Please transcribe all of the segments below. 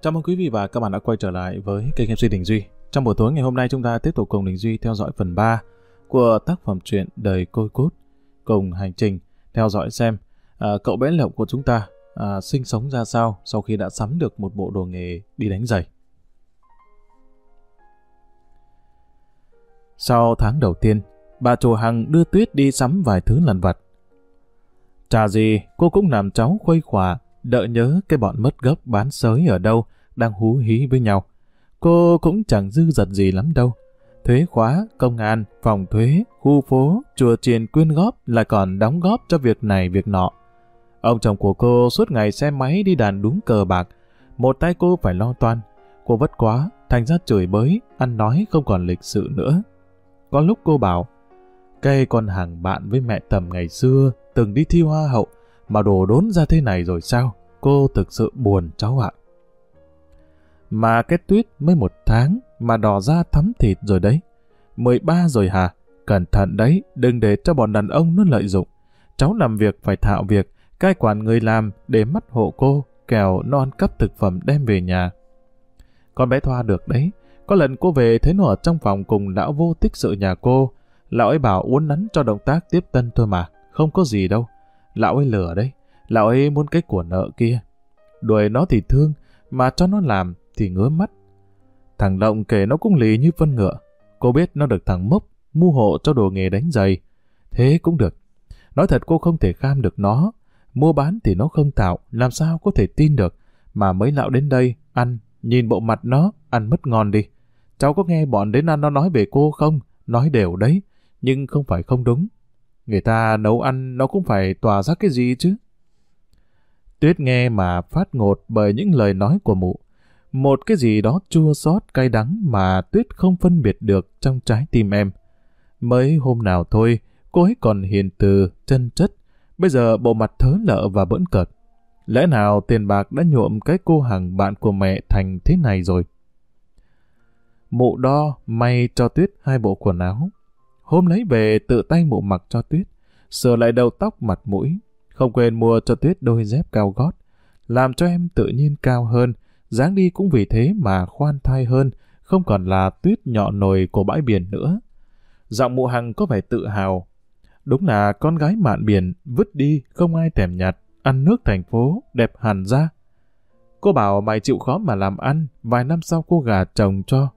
Chào mừng quý vị và các bạn đã quay trở lại với kênh MC Đình Duy. Trong buổi tối ngày hôm nay chúng ta tiếp tục cùng Đình Duy theo dõi phần 3 của tác phẩm truyện Đời Côi Cút cùng hành trình theo dõi xem à, cậu bé lộng của chúng ta à, sinh sống ra sao sau khi đã sắm được một bộ đồ nghề đi đánh giày. Sau tháng đầu tiên, bà chủ Hằng đưa Tuyết đi sắm vài thứ lặt vặt. Trà gì, cô cũng làm cháu khuây khỏa, đợi nhớ cái bọn mất gốc bán sới ở đâu, đang hú hí với nhau. Cô cũng chẳng dư dật gì lắm đâu. Thuế khóa, công an, phòng thuế, khu phố, chùa chiền quyên góp là còn đóng góp cho việc này việc nọ. Ông chồng của cô suốt ngày xe máy đi đàn đúng cờ bạc, một tay cô phải lo toan. Cô vất quá, thành ra chửi bới, ăn nói không còn lịch sự nữa. Có lúc cô bảo, cây con hàng bạn với mẹ tầm ngày xưa từng đi thi hoa hậu, mà đồ đốn ra thế này rồi sao? Cô thực sự buồn cháu ạ. Mà cái tuyết mới một tháng mà đỏ ra thắm thịt rồi đấy. 13 rồi hả? Cẩn thận đấy, đừng để cho bọn đàn ông nó lợi dụng. Cháu làm việc phải thạo việc, cai quản người làm để mắt hộ cô, kẻo nó ăn cắp thực phẩm đem về nhà. Con bé Thoa được đấy. Có lần cô về thấy nó ở trong phòng cùng lão vô tích sự nhà cô. Lão ấy bảo uốn nắn cho động tác tiếp tân thôi mà, không có gì đâu. Lão ấy lừa đấy, lão ấy muốn cái của nợ kia. Đuổi nó thì thương, mà cho nó làm thì ngứa mắt. Thằng Động kể nó cũng lì như phân ngựa. Cô biết nó được thằng Mốc mua hộ cho đồ nghề đánh giày. Thế cũng được. Nói thật cô không thể kham được nó. Mua bán thì nó không tạo, làm sao có thể tin được. Mà mấy lão đến đây, ăn, nhìn bộ mặt nó, ăn mất ngon đi. Cháu có nghe bọn đến ăn nó nói về cô không? Nói đều đấy, nhưng không phải không đúng. Người ta nấu ăn nó cũng phải tỏa ra cái gì chứ. Tuyết nghe mà phát ngột bởi những lời nói của mụ. Một cái gì đó chua xót cay đắng mà Tuyết không phân biệt được trong trái tim em. Mấy hôm nào thôi, cô ấy còn hiền từ, chân chất. Bây giờ bộ mặt thớ lợ và bỡn cợt. Lẽ nào tiền bạc đã nhuộm cái cô hàng bạn của mẹ thành thế này rồi? Mụ đo may cho Tuyết hai bộ quần áo. Hôm lấy về tự tay mụ mặc cho Tuyết, sửa lại đầu tóc mặt mũi. Không quên mua cho Tuyết đôi dép cao gót, làm cho em tự nhiên cao hơn, dáng đi cũng vì thế mà khoan thai hơn, không còn là Tuyết nhọ nồi của bãi biển nữa. Giọng mụ hằng có vẻ tự hào. Đúng là con gái mạn biển, vứt đi, không ai thèm nhặt, ăn nước thành phố, đẹp hẳn ra. Cô bảo mày chịu khó mà làm ăn, vài năm sau cô gà chồng cho.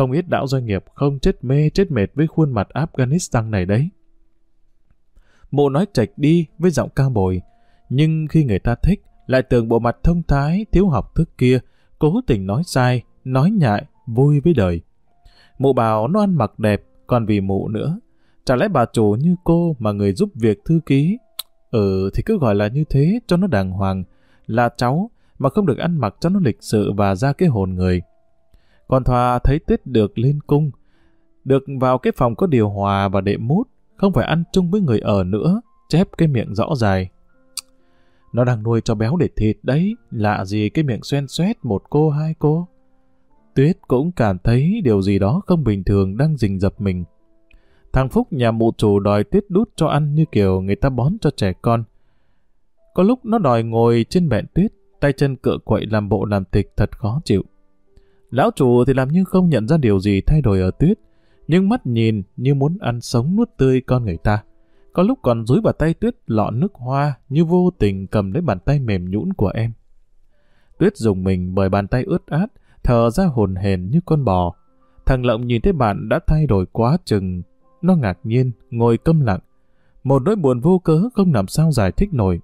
Không ít đạo doanh nghiệp không chết mê chết mệt với khuôn mặt Afghanistan này đấy. Mụ nói chạch đi với giọng cao bồi, nhưng khi người ta thích, lại tưởng bộ mặt thông thái, thiếu học thức kia, cố tình nói sai, nói nhại, vui với đời. Mụ bảo nó ăn mặc đẹp, còn vì mụ nữa. Chả lẽ bà chủ như cô mà người giúp việc thư ký? Ừ thì cứ gọi là như thế cho nó đàng hoàng. Là cháu, mà không được ăn mặc cho nó lịch sự và ra cái hồn người. Còn Thoa thấy Tuyết được lên cung, được vào cái phòng có điều hòa và đệm mút, không phải ăn chung với người ở nữa, chép cái miệng rõ dài. Nó đang nuôi cho béo để thịt đấy, lạ gì cái miệng xoen xoét một cô hai cô. Tuyết cũng cảm thấy điều gì đó không bình thường đang rình dập mình. Thằng Phúc nhà mụ chủ đòi Tuyết đút cho ăn như kiểu người ta bón cho trẻ con. Có lúc nó đòi ngồi trên bẹn Tuyết, tay chân cựa quậy làm bộ làm tịch thật khó chịu. Lão chủ thì làm như không nhận ra điều gì thay đổi ở Tuyết, nhưng mắt nhìn như muốn ăn sống nuốt tươi con người ta. Có lúc còn dúi vào tay Tuyết lọ nước hoa như vô tình cầm lấy bàn tay mềm nhũn của em. Tuyết dùng mình bởi bàn tay ướt át, thở ra hồn hền như con bò. Thằng Lộng nhìn thấy bạn đã thay đổi quá chừng. Nó ngạc nhiên, ngồi câm lặng. Một nỗi buồn vô cớ không làm sao giải thích nổi.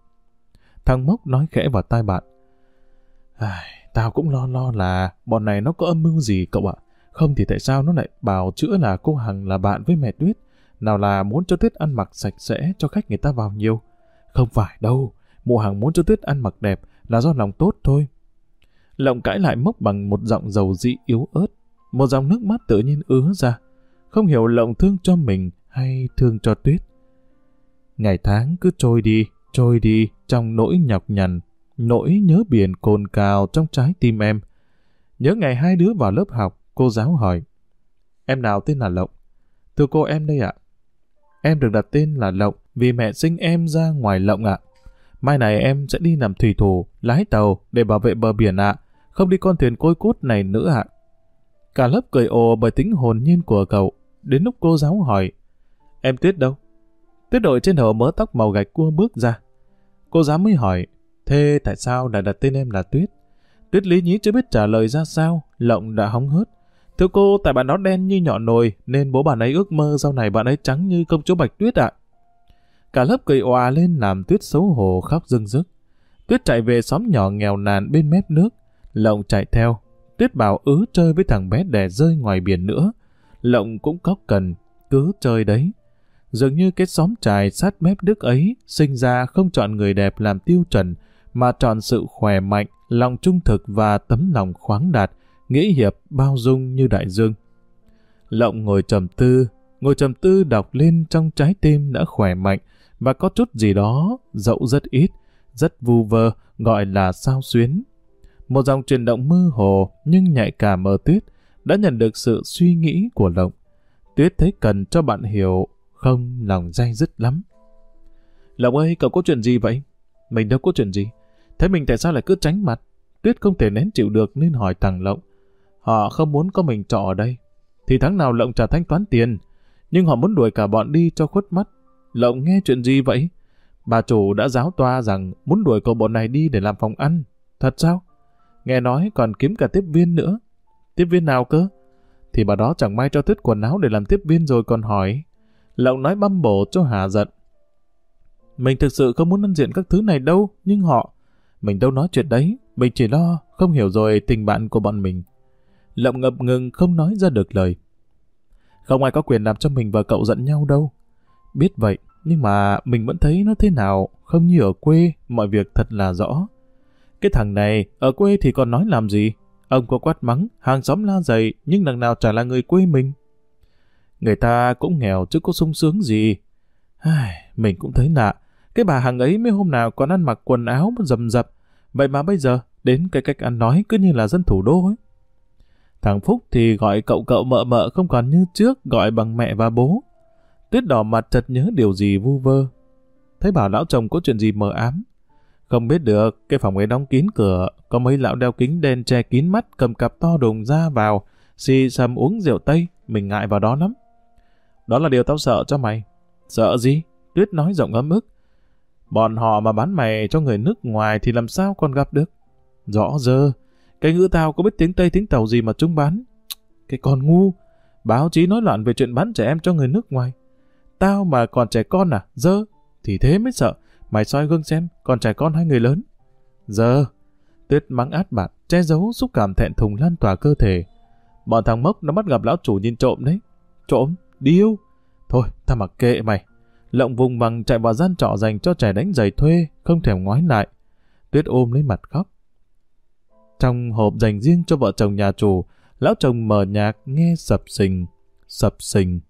Thằng Mốc nói khẽ vào tai bạn. Ai, tao cũng lo lo là bọn này nó có âm mưu gì cậu ạ. Không thì tại sao nó lại bảo chữa là cô Hằng là bạn với mẹ Tuyết? Nào là muốn cho Tuyết ăn mặc sạch sẽ cho khách người ta vào nhiều. Không phải đâu, mụ Hằng muốn cho Tuyết ăn mặc đẹp là do lòng tốt thôi. Lộng cãi lại mốc bằng một giọng dầu dị yếu ớt. Một dòng nước mắt tự nhiên ứa ra. Không hiểu Lộng thương cho mình hay thương cho Tuyết. Ngày tháng cứ trôi đi, trôi đi trong nỗi nhọc nhằn, nỗi nhớ biển cồn cào trong trái tim em. Nhớ ngày hai đứa vào lớp học, cô giáo hỏi. Em nào tên là Lộng? Thưa cô em đây ạ. Em được đặt tên là Lộng vì mẹ sinh em ra ngoài Lộng ạ. Mai này em sẽ đi làm thủy thủ, lái tàu để bảo vệ bờ biển ạ. không đi con thuyền côi cút này nữa ạ. Cả lớp cười ồ bởi tính hồn nhiên của cậu. Đến lúc cô giáo hỏi, em Tuyết đâu? Tuyết đội trên đầu mớ tóc màu gạch cua bước ra. Cô giáo mới hỏi, thế tại sao lại đặt tên em là Tuyết? Tuyết lý nhí chưa biết trả lời ra sao, lộng đã hóng hớt. Thưa cô, tại bạn đó đen như nhỏ nồi, nên bố bạn ấy ước mơ sau này bạn ấy trắng như công chúa Bạch Tuyết ạ. Cả lớp cười òa lên làm Tuyết xấu hổ khóc rưng rức. Tuyết chạy về xóm nhỏ nghèo nàn bên mép nước. Lộng chạy theo. Tuyết bảo ứ chơi với thằng bé đẻ rơi ngoài biển nữa. Lộng cũng cóc cần, cứ chơi đấy. Dường như cái xóm trài sát mép nước ấy sinh ra không chọn người đẹp làm tiêu chuẩn, mà chọn sự khỏe mạnh, lòng trung thực và tấm lòng khoáng đạt, nghĩa hiệp bao dung như đại dương. Lộng ngồi trầm tư, ngồi trầm tư đọc lên trong trái tim đã khỏe mạnh và có chút gì đó, dẫu rất ít, rất vu vơ, gọi là sao xuyến. Một dòng chuyển động mơ hồ nhưng nhạy cảm ở Tuyết đã nhận được sự suy nghĩ của Lộng. Tuyết thấy cần cho bạn hiểu, không lòng dai dứt lắm. Lộng ơi, cậu có chuyện gì vậy? Mình đâu có chuyện gì. Thế mình tại sao lại cứ tránh mặt? Tuyết không thể nén chịu được nên hỏi thằng Lộng. Họ không muốn có mình trọ ở đây. Thì tháng nào Lộng trả thanh toán tiền. Nhưng họ muốn đuổi cả bọn đi cho khuất mắt. Lộng nghe chuyện gì vậy? Bà chủ đã giáo toa rằng muốn đuổi cậu bọn này đi để làm phòng ăn. Thật sao? Nghe nói còn kiếm cả tiếp viên nữa. Tiếp viên nào cơ? Thì bà đó chẳng may cho Tuyết quần áo để làm tiếp viên rồi còn hỏi. Lộng nói băm bổ cho Hà giận. Mình thực sự không muốn ăn diện các thứ này đâu, nhưng họ... Mình đâu nói chuyện đấy, mình chỉ lo, không hiểu rồi tình bạn của bọn mình. Lộng ngập ngừng không nói ra được lời. Không ai có quyền làm cho mình và cậu giận nhau đâu. Biết vậy, nhưng mà mình vẫn thấy nó thế nào, không như ở quê, mọi việc thật là rõ. Cái thằng này, ở quê thì còn nói làm gì? Ông có quát mắng, hàng xóm la dày, nhưng đằng nào chả là người quê mình. Người ta cũng nghèo chứ có sung sướng gì. Ai, mình cũng thấy lạ. Cái bà hàng ấy mấy hôm nào còn ăn mặc quần áo dầm dập. Vậy mà bây giờ, đến cái cách ăn nói cứ như là dân thủ đô ấy. Thằng Phúc thì gọi cậu cậu mợ mợ không còn như trước, gọi bằng mẹ và bố. Tuyết đỏ mặt chợt nhớ điều gì vu vơ. Thấy bảo lão chồng có chuyện gì mờ ám. Không biết được, cái phòng ấy đóng kín cửa, có mấy lão đeo kính đen che kín mắt, cầm cặp to đùng ra vào, xì xầm uống rượu tây, mình ngại vào đó lắm. Đó là điều tao sợ cho mày. Sợ gì? Tuyết nói rộng ấm ức. Bọn họ mà bán mày cho người nước ngoài thì làm sao còn gặp được? Rõ dơ. Cái ngữ tao có biết tiếng Tây tiếng Tàu gì mà chúng bán. Cái con ngu. Báo chí nói loạn về chuyện bán trẻ em cho người nước ngoài. Tao mà còn trẻ con à? Dơ. Thì thế mới sợ. Mày soi gương xem, còn trẻ con hay người lớn? Dơ. Tuyết mắng át bạn, che giấu xúc cảm thẹn thùng lan tỏa cơ thể. Bọn thằng Mốc nó bắt gặp lão chủ nhìn trộm đấy. Trộm? Điêu? Thôi, ta mặc kệ mày. Lộng vùng bằng chạy vào gian trọ dành cho trẻ đánh giày thuê, không thèm ngoái lại. Tuyết ôm lấy mặt khóc. Trong hộp dành riêng cho vợ chồng nhà chủ, lão chồng mở nhạc nghe sập sình, sập sình.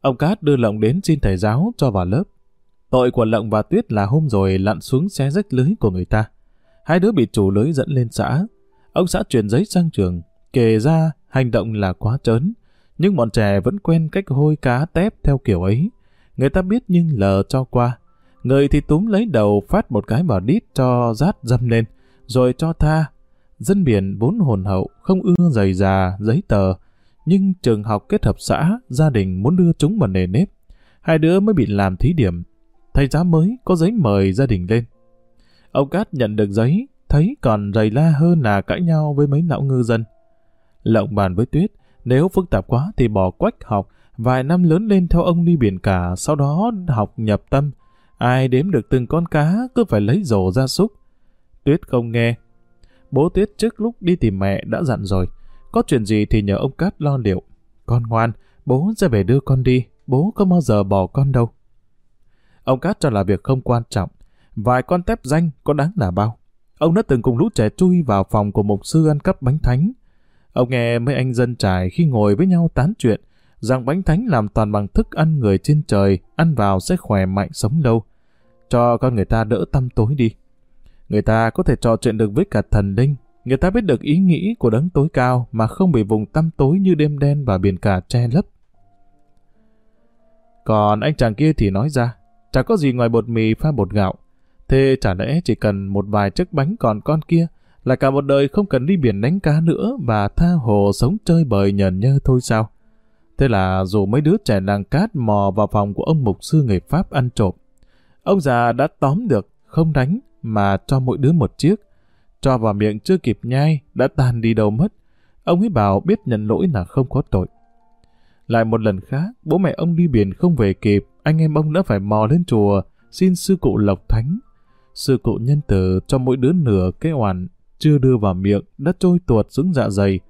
Ông Cát đưa Lộng đến xin thầy giáo cho vào lớp. Tội của Lộng và Tuyết là hôm rồi lặn xuống xé rách lưới của người ta. Hai đứa bị chủ lưới dẫn lên xã. Ông xã chuyển giấy sang trường, kể ra hành động là quá trớn, nhưng bọn trẻ vẫn quen cách hôi cá tép theo kiểu ấy. Người ta biết nhưng lờ cho qua. Người thì túm lấy đầu phát một cái vào đít cho rát dâm lên, rồi cho tha. Dân biển vốn hồn hậu, không ưa dày già, giấy tờ. Nhưng trường học kết hợp xã, gia đình muốn đưa chúng vào nề nếp. Hai đứa mới bị làm thí điểm. Thầy giáo mới có giấy mời gia đình lên. Ông Cát nhận được giấy, thấy còn rầy la hơn là cãi nhau với mấy lão ngư dân. Lộng bàn với Tuyết, nếu phức tạp quá thì bỏ quách học, vài năm lớn lên theo ông đi biển cả, sau đó học nhập tâm. Ai đếm được từng con cá cứ phải lấy rổ ra xúc. Tuyết không nghe. Bố Tuyết trước lúc đi tìm mẹ đã dặn rồi. Có chuyện gì thì nhờ ông Cát lo liệu. Con ngoan, bố sẽ về đưa con đi. Bố không bao giờ bỏ con đâu. Ông Cát cho là việc không quan trọng. Vài con tép danh có đáng là bao. Ông đã từng cùng lũ trẻ chui vào phòng của mục sư ăn cắp bánh thánh. Ông nghe mấy anh dân trải khi ngồi với nhau tán chuyện, rằng bánh thánh làm toàn bằng thức ăn người trên trời, ăn vào sẽ khỏe mạnh sống lâu. Cho con người ta đỡ tâm tối đi. Người ta có thể trò chuyện được với cả thần linh, người ta biết được ý nghĩ của đấng tối cao mà không bị vùng tâm tối như đêm đen và biển cả che lấp. Còn anh chàng kia thì nói ra, chẳng có gì ngoài bột mì pha bột gạo. Thế chả lẽ chỉ cần một vài chiếc bánh còn con kia là cả một đời không cần đi biển đánh cá nữa và tha hồ sống chơi bời nhờn nhơ thôi sao? Thế là dù mấy đứa trẻ làng cát mò vào phòng của ông mục sư người Pháp ăn trộm, ông già đã tóm được, không đánh, mà cho mỗi đứa một chiếc. Cho vào miệng chưa kịp nhai, đã tan đi đâu mất. Ông ấy bảo biết nhận lỗi là không có tội. Lại một lần khác, bố mẹ ông đi biển không về kịp, anh em ông đã phải mò lên chùa, xin sư cụ Lộc Thánh. Sư cụ nhân từ cho mỗi đứa nửa cái oàn, chưa đưa vào miệng, đã trôi tuột xuống dạ dày.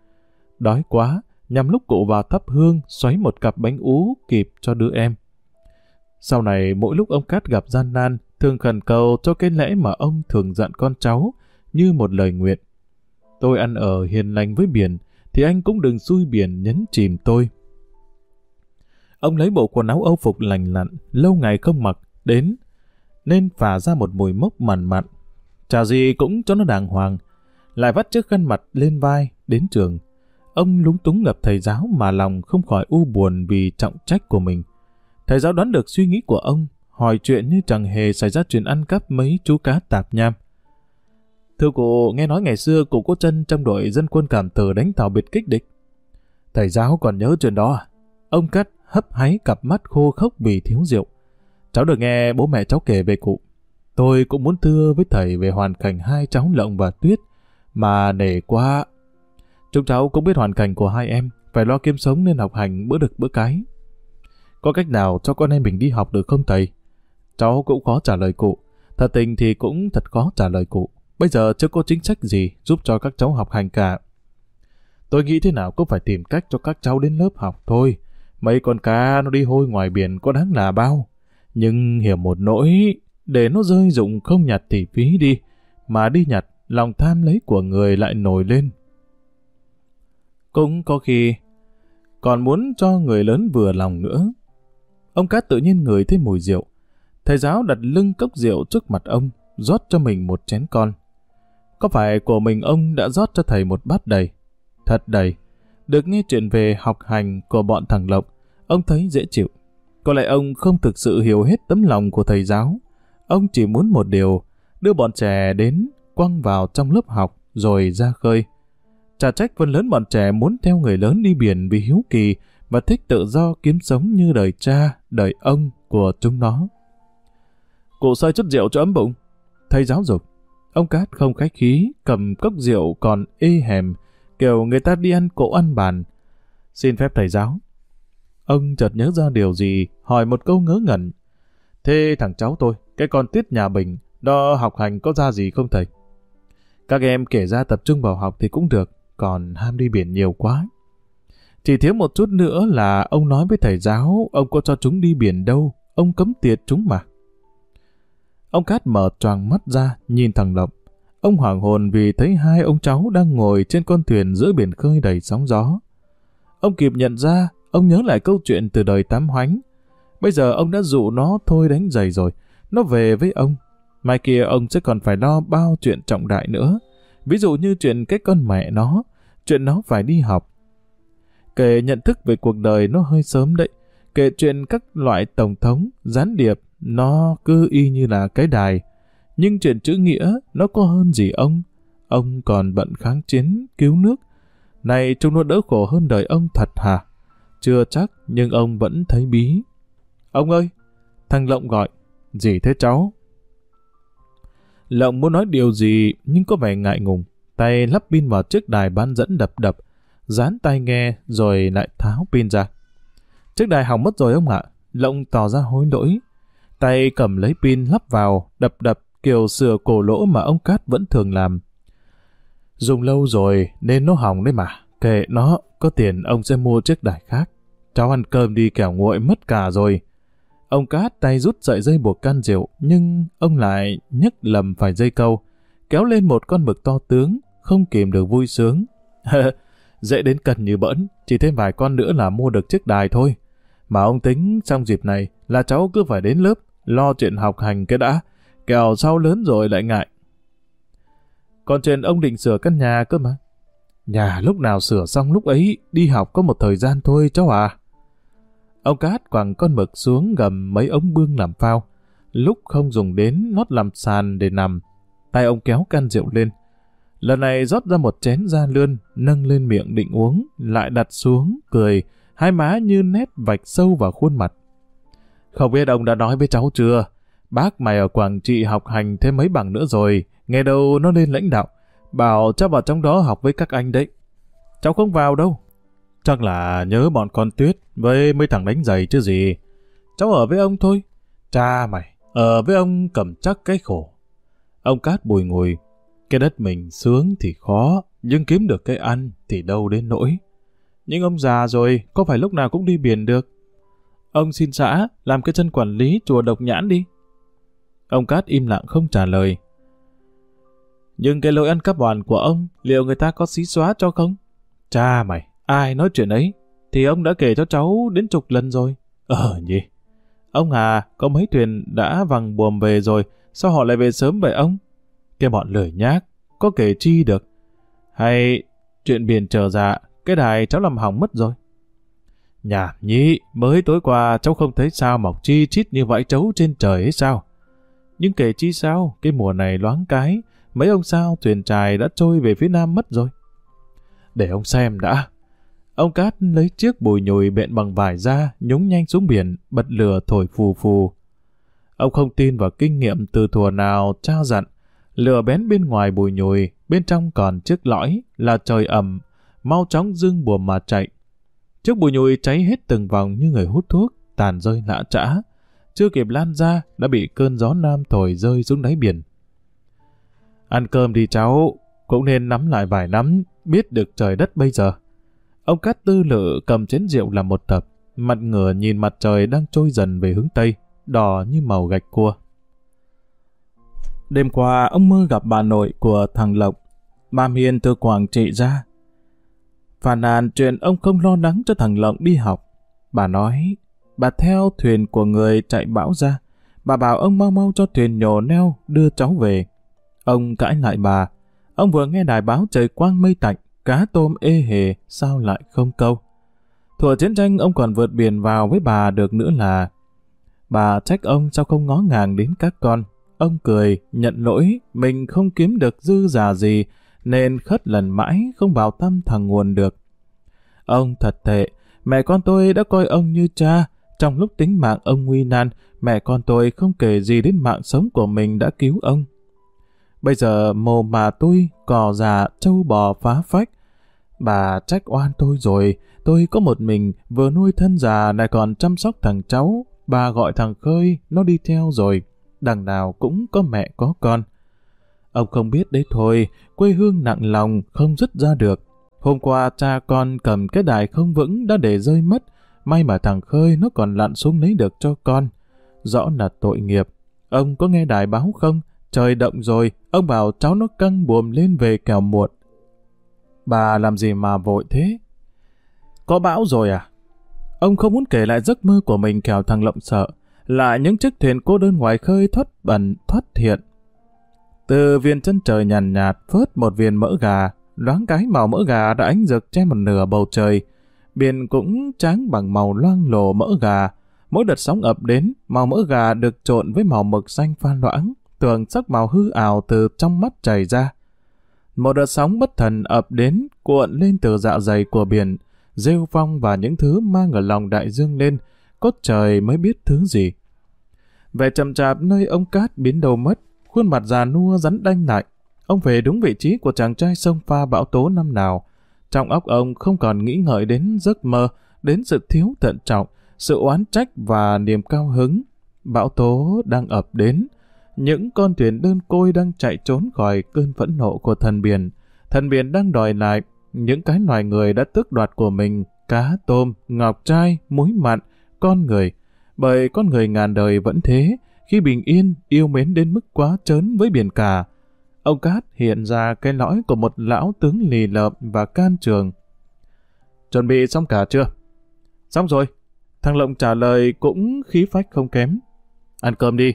Đói quá, nhằm lúc cụ vào thắp hương, xoáy một cặp bánh ú kịp cho đứa em. Sau này, mỗi lúc ông Cát gặp gian nan, thường khẩn cầu cho cái lẽ mà ông thường dặn con cháu, như một lời nguyện. Tôi ăn ở hiền lành với biển, thì anh cũng đừng xui biển nhấn chìm tôi. Ông lấy bộ quần áo âu phục lành lặn, lâu ngày không mặc, đến, nên phả ra một mùi mốc mặn mặn. Chả gì cũng cho nó đàng hoàng. Lại vắt chiếc khăn mặt lên vai, đến trường. Ông lúng túng gặp thầy giáo mà lòng không khỏi u buồn vì trọng trách của mình. Thầy giáo đoán được suy nghĩ của ông, hỏi chuyện như chẳng hề xảy ra chuyện ăn cắp mấy chú cá tạp nham. Thưa cụ, nghe nói ngày xưa cụ có chân trong đội dân quân cảm tử đánh tàu biệt kích địch. Thầy giáo còn nhớ chuyện đó à? Ông cắt hấp háy cặp mắt khô khốc vì thiếu rượu. Cháu được nghe bố mẹ cháu kể về cụ. Tôi cũng muốn thưa với thầy về hoàn cảnh hai cháu Lộng và Tuyết, mà nể quá. Chúng cháu cũng biết hoàn cảnh của hai em, phải lo kiếm sống nên học hành bữa được bữa cái. Có cách nào cho con em mình đi học được không thầy? Cháu cũng khó trả lời cụ. Thật tình thì cũng thật khó trả lời cụ. Bây giờ chưa có chính sách gì giúp cho các cháu học hành cả. Tôi nghĩ thế nào cũng phải tìm cách cho các cháu đến lớp học thôi. Mấy con cá nó đi hôi ngoài biển có đáng là bao. Nhưng hiểu một nỗi, để nó rơi dụng không nhặt thì phí đi. Mà đi nhặt, lòng tham lấy của người lại nổi lên. Cũng có khi còn muốn cho người lớn vừa lòng nữa. Ông Cát tự nhiên ngửi thấy mùi rượu. Thầy giáo đặt lưng cốc rượu trước mặt ông, rót cho mình một chén con. Có phải của mình ông đã rót cho thầy một bát đầy? Thật đầy. Được nghe chuyện về học hành của bọn thằng Lộc, ông thấy dễ chịu. Có lẽ ông không thực sự hiểu hết tấm lòng của thầy giáo. Ông chỉ muốn một điều, đưa bọn trẻ đến, quăng vào trong lớp học, rồi ra khơi. Chả trách phần lớn bọn trẻ muốn theo người lớn đi biển vì hiếu kỳ và thích tự do kiếm sống như đời cha, đời ông của chúng nó. Cụ sơi chút rượu cho ấm bụng. Thầy giáo dục. Ông Cát không khách khí, cầm cốc rượu còn ê hèm, kiểu người ta đi ăn cỗ ăn bàn. Xin phép thầy giáo. Ông chợt nhớ ra điều gì, hỏi một câu ngớ ngẩn. Thế thằng cháu tôi, cái con tiết nhà bình, đó học hành có ra gì không thầy? Các em kể ra tập trung vào học thì cũng được, còn ham đi biển nhiều quá. Chỉ thiếu một chút nữa là ông nói với thầy giáo, ông có cho chúng đi biển đâu, ông cấm tiệt chúng mà. Ông Cát mở tròn mắt ra, nhìn thằng Lộc. Ông hoảng hồn vì thấy hai ông cháu đang ngồi trên con thuyền giữa biển khơi đầy sóng gió. Ông kịp nhận ra, ông nhớ lại câu chuyện từ đời tám hoánh. Bây giờ ông đã dụ nó thôi đánh giày rồi, nó về với ông. Mai kia ông sẽ còn phải lo bao chuyện trọng đại nữa. Ví dụ như chuyện cái con mẹ nó, chuyện nó phải đi học. Kể nhận thức về cuộc đời nó hơi sớm đấy. Kể chuyện các loại tổng thống, gián điệp, nó cứ y như là cái đài. Nhưng chuyện chữ nghĩa, nó có hơn gì ông. Ông còn bận kháng chiến, cứu nước. Này chúng nó đỡ khổ hơn đời ông thật hả? Chưa chắc, nhưng ông vẫn thấy bí. Ông ơi! Thằng Lộng gọi. Gì thế cháu? Lộng muốn nói điều gì, nhưng có vẻ ngại ngùng. Tay lắp pin vào chiếc đài bán dẫn đập đập. Dán tai nghe, rồi lại tháo pin ra. Chiếc đài hỏng mất rồi ông ạ. Lộng tỏ ra hối lỗi. Tay cầm lấy pin lắp vào, đập đập kiểu sửa cổ lỗ mà ông Cát vẫn thường làm. Dùng lâu rồi nên nó hỏng đấy mà. Kệ nó, có tiền ông sẽ mua chiếc đài khác. Cháu ăn cơm đi kẻo nguội mất cả rồi. Ông Cát tay rút sợi dây buộc can rượu, nhưng ông lại nhấc lầm phải dây câu, kéo lên một con mực to tướng, không kìm được vui sướng. Dễ đến cần như bỡn, chỉ thêm vài con nữa là mua được chiếc đài thôi. Mà ông tính trong dịp này là cháu cứ phải đến lớp, lo chuyện học hành cái đã, kèo sau lớn rồi lại ngại. Còn chuyện ông định sửa căn nhà cơ mà. Nhà lúc nào sửa xong lúc ấy, đi học có một thời gian thôi cháu à. Ông Cát quẳng con mực xuống gầm mấy ống bương làm phao. lúc không dùng đến nót làm sàn để nằm. Tay ông kéo can rượu lên. Lần này rót ra một chén da lươn, nâng lên miệng định uống, lại đặt xuống, cười, hai má như nét vạch sâu vào khuôn mặt. Không biết ông đã nói với cháu chưa? Bác mày ở Quảng Trị học hành thêm mấy bằng nữa rồi, nghe đâu nó lên lãnh đạo. Bảo cháu vào trong đó học với các anh đấy. Cháu không vào đâu. Chắc là nhớ bọn con tuyết với mấy thằng đánh giày chứ gì. Cháu ở với ông thôi. Cha mày, ở với ông cầm chắc cái khổ. Ông Cát bùi ngùi. Cái đất mình sướng thì khó, nhưng kiếm được cái ăn thì đâu đến nỗi. Nhưng ông già rồi, có phải lúc nào cũng đi biển được? Ông xin xã, làm cái chân quản lý chùa độc nhãn đi. Ông Cát im lặng không trả lời. Nhưng cái lỗi ăn cắp đoàn của ông, liệu người ta có xí xóa cho không? Cha mày, ai nói chuyện ấy? Thì ông đã kể cho cháu đến chục lần rồi. Ờ nhỉ. Ông Hà, có mấy thuyền đã vằng buồm về rồi, sao họ lại về sớm vậy ông? Cái bọn lười nhác, có kể chi được. Hay chuyện biển trở dạ, cái đài cháu làm hỏng mất rồi. Nhảm nhí, mới tối qua cháu không thấy sao mọc chi chít như vậy cháu trên trời ấy sao? Nhưng kể chi sao, cái mùa này loáng cái, mấy ông sao thuyền trài đã trôi về phía nam mất rồi. Để ông xem đã. Ông Cát lấy chiếc bùi nhùi bện bằng vải ra, nhúng nhanh xuống biển, bật lửa thổi phù phù. Ông không tin vào kinh nghiệm từ thùa nào trao dặn. Lửa bén bên ngoài bùi nhùi, bên trong còn chiếc lõi là trời ẩm, mau chóng dương buồm mà chạy. Chiếc bùi nhùi cháy hết từng vòng như người hút thuốc, tàn rơi lạ trã. Chưa kịp lan ra, đã bị cơn gió nam thổi rơi xuống đáy biển. Ăn cơm đi cháu, cũng nên nắm lại vài nắm, biết được trời đất bây giờ. Ông Cát Tư Lự cầm chén rượu làm một tập, mặt ngửa nhìn mặt trời đang trôi dần về hướng Tây, đỏ như màu gạch cua. Đêm qua, ông mơ gặp bà nội của thằng Lộc. Bà hiên từ Quảng Trị ra. Phàn nàn chuyện ông không lo lắng cho thằng Lộc đi học. Bà nói, bà theo thuyền của người chạy bão ra. Bà bảo ông mau mau cho thuyền nhổ neo đưa cháu về. Ông cãi lại bà. Ông vừa nghe đài báo trời quang mây tạnh, cá tôm ê hề, sao lại không câu. Thuở chiến tranh ông còn vượt biển vào với bà được nữa là Bà trách ông sao không ngó ngàng đến các con. Ông cười, nhận lỗi, mình không kiếm được dư giả gì, nên khất lần mãi không vào tâm thằng nguồn được. Ông thật tệ, mẹ con tôi đã coi ông như cha. Trong lúc tính mạng ông nguy nan, mẹ con tôi không kể gì đến mạng sống của mình đã cứu ông. Bây giờ mồ mà tôi, cò già, trâu bò phá phách. Bà trách oan tôi rồi, tôi có một mình, vừa nuôi thân già lại còn chăm sóc thằng cháu. Bà gọi thằng Khơi, nó đi theo rồi. Đằng nào cũng có mẹ có con. Ông không biết đấy thôi, quê hương nặng lòng, không dứt ra được. Hôm qua cha con cầm cái đài không vững đã để rơi mất, may mà thằng Khơi nó còn lặn xuống lấy được cho con. Rõ là tội nghiệp. Ông có nghe đài báo không? Trời động rồi, ông bảo cháu nó căng buồm lên về kèo muộn. Bà làm gì mà vội thế? Có bão rồi à? Ông không muốn kể lại giấc mơ của mình kẻo thằng Lộng sợ, lại những chiếc thuyền cô đơn ngoài khơi thoát bẩn, thoát hiện. Từ viên chân trời nhàn nhạt, phớt một viên mỡ gà, loáng cái màu mỡ gà đã ánh rực che một nửa bầu trời. Biển cũng tráng bằng màu loang lổ mỡ gà. Mỗi đợt sóng ập đến, màu mỡ gà được trộn với màu mực xanh pha loãng, tường sắc màu hư ảo từ trong mắt chảy ra. Một đợt sóng bất thần ập đến, cuộn lên từ dạ dày của biển, rêu phong và những thứ mang ở lòng đại dương lên, cốt trời mới biết thứ gì. Về chậm chạp nơi ông Cát biến đầu mất, khuôn mặt già nua rắn đanh lại. Ông về đúng vị trí của chàng trai sông pha bão tố năm nào. Trong óc ông không còn nghĩ ngợi đến giấc mơ, đến sự thiếu thận trọng, sự oán trách và niềm cao hứng. Bão tố đang ập đến, những con thuyền đơn côi đang chạy trốn khỏi cơn phẫn nộ của thần biển. Thần biển đang đòi lại những cái loài người đã tước đoạt của mình, cá, tôm, ngọc trai, muối mặn, con người. Bởi con người ngàn đời vẫn thế, khi bình yên, yêu mến đến mức quá trớn với biển cả. Ông Cát hiện ra cái lõi của một lão tướng lì lợm và can trường. Chuẩn bị xong cả chưa? Xong rồi. Thằng Lộng trả lời cũng khí phách không kém. Ăn cơm đi.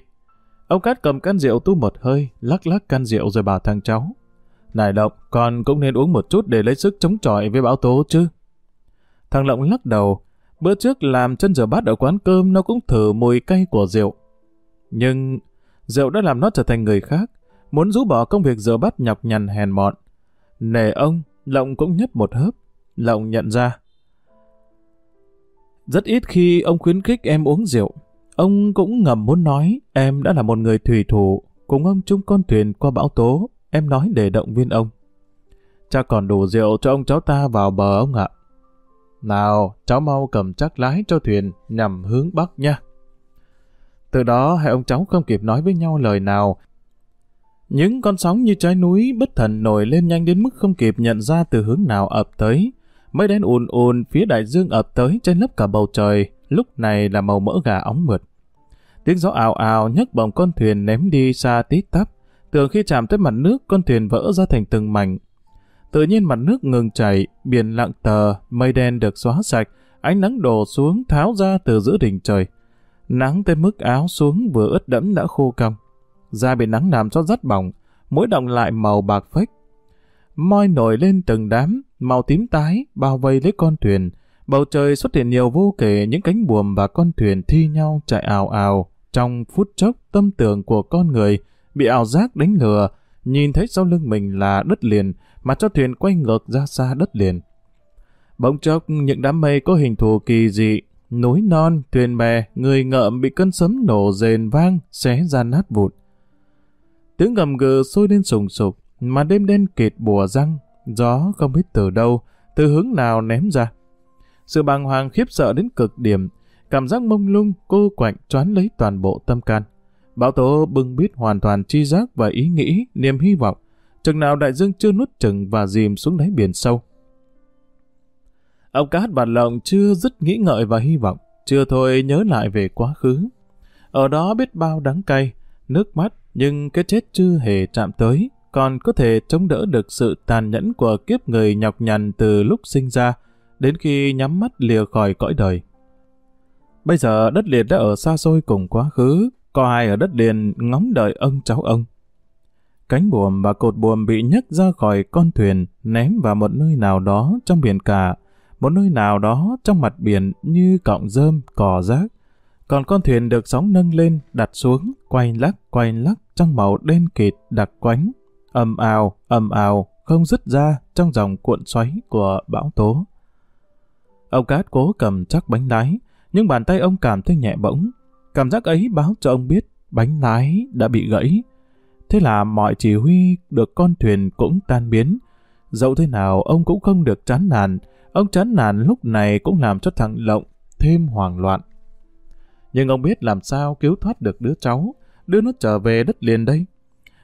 Ông Cát cầm can rượu tu một hơi, lắc lắc can rượu rồi bảo thằng cháu. Này Lộng, con cũng nên uống một chút để lấy sức chống chọi với bão tố chứ. Thằng Lộng lắc đầu. Bữa trước làm chân rửa bát ở quán cơm nó cũng thử mùi cay của rượu. Nhưng rượu đã làm nó trở thành người khác, muốn rũ bỏ công việc rửa bát nhọc nhằn hèn mọn. Nề ông, Lộng cũng nhấp một hớp. Lộng nhận ra. Rất ít khi ông khuyến khích em uống rượu. Ông cũng ngầm muốn nói em đã là một người thủy thủ, cùng ông chung con thuyền qua bão tố. Em nói để động viên ông. cha còn đủ rượu cho ông cháu ta vào bờ ông ạ. Nào, cháu mau cầm chắc lái cho thuyền nhằm hướng bắc nha. Từ đó hai ông cháu không kịp nói với nhau lời nào. Những con sóng như trái núi bất thần nổi lên nhanh đến mức không kịp nhận ra từ hướng nào ập tới. Mây đen ùn ùn phía đại dương ập tới trên lấp cả bầu trời, lúc này là màu mỡ gà óng mượt. Tiếng gió ào ào nhấc bồng con thuyền ném đi xa tít tắp. Tưởng khi chạm tới mặt nước, con thuyền vỡ ra thành từng mảnh. Tự nhiên mặt nước ngừng chảy, biển lặng tờ, mây đen được xóa sạch, ánh nắng đổ xuống tháo ra từ giữa đỉnh trời. Nắng tới mức áo xuống vừa ướt đẫm đã khô cong. Da bị nắng làm cho rất bỏng, mỗi động lại màu bạc phách. Môi nổi lên từng đám, màu tím tái, bao vây lấy con thuyền. Bầu trời xuất hiện nhiều vô kể những cánh buồm và con thuyền thi nhau chạy ào ào. Trong phút chốc, tâm tưởng của con người bị ảo giác đánh lừa, nhìn thấy sau lưng mình là đất liền, mà cho thuyền quay ngược ra xa đất liền. Bỗng chốc, những đám mây có hình thù kỳ dị, núi non, thuyền bè, người ngợm bị cơn sấm nổ rền vang, xé ra nát vụt. Tiếng gầm gừ sôi lên sùng sục, mà đêm đen kịt bùa răng, gió không biết từ đâu, từ hướng nào ném ra. Sự bàng hoàng khiếp sợ đến cực điểm, cảm giác mông lung, cô quạnh choán lấy toàn bộ tâm can. Bão tố bưng bít hoàn toàn chi giác và ý nghĩ, niềm hy vọng, chừng nào đại dương chưa nuốt chừng và dìm xuống đáy biển sâu. Ông cá hát bản lộng chưa dứt nghĩ ngợi và hy vọng, chưa thôi nhớ lại về quá khứ. Ở đó biết bao đắng cay, nước mắt, nhưng cái chết chưa hề chạm tới, còn có thể chống đỡ được sự tàn nhẫn của kiếp người nhọc nhằn từ lúc sinh ra, đến khi nhắm mắt lìa khỏi cõi đời. Bây giờ đất liền đã ở xa xôi cùng quá khứ, có ai ở đất liền ngóng đợi ông cháu ông. Cánh buồm và cột buồm bị nhấc ra khỏi con thuyền, ném vào một nơi nào đó trong biển cả, một nơi nào đó trong mặt biển như cọng rơm, cỏ rác. Còn con thuyền được sóng nâng lên, đặt xuống, quay lắc, quay lắc trong màu đen kịt đặc quánh, ầm ào, ầm ào, không dứt ra trong dòng cuộn xoáy của bão tố. Ông Cát cố cầm chắc bánh lái, nhưng bàn tay ông cảm thấy nhẹ bỗng. Cảm giác ấy báo cho ông biết bánh lái đã bị gãy. Thế là mọi chỉ huy được con thuyền cũng tan biến. Dẫu thế nào ông cũng không được chán nản. Ông chán nản lúc này cũng làm cho thằng Lộng thêm hoảng loạn. Nhưng ông biết làm sao cứu thoát được đứa cháu, đưa nó trở về đất liền đây.